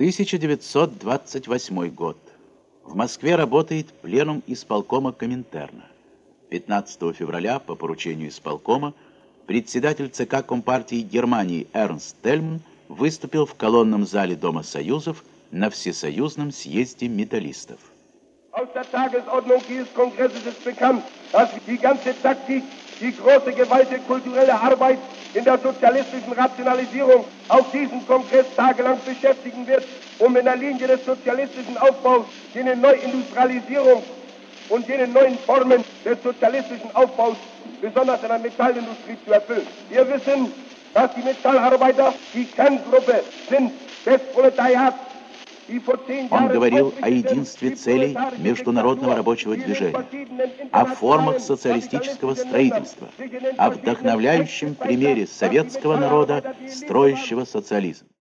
1928 год. В Москве работает пленум исполкома Коминтерна. 15 февраля по поручению исполкома председатель ЦК Компартии Германии Эрнст Тельман выступил в колонном зале Дома Союзов на Всесоюзном съезде металлистов. Der die ganze Taktik, die große Gewalt, kulturelle Arbeit in der sozialistischen Rationalisierung auf diesem Kongress tagelang beschäftigen wird, um in der Linie des sozialistischen Aufbaus jene Neuindustrialisierung und jene neuen Formen des sozialistischen Aufbaus, besonders in der Metallindustrie, zu erfüllen. Wir wissen, dass die Metallarbeiter die Kerngruppe sind des Proletariats, Он говорил о единстве целей международного рабочего движения, о формах социалистического строительства, о вдохновляющем примере советского народа, строящего социализм.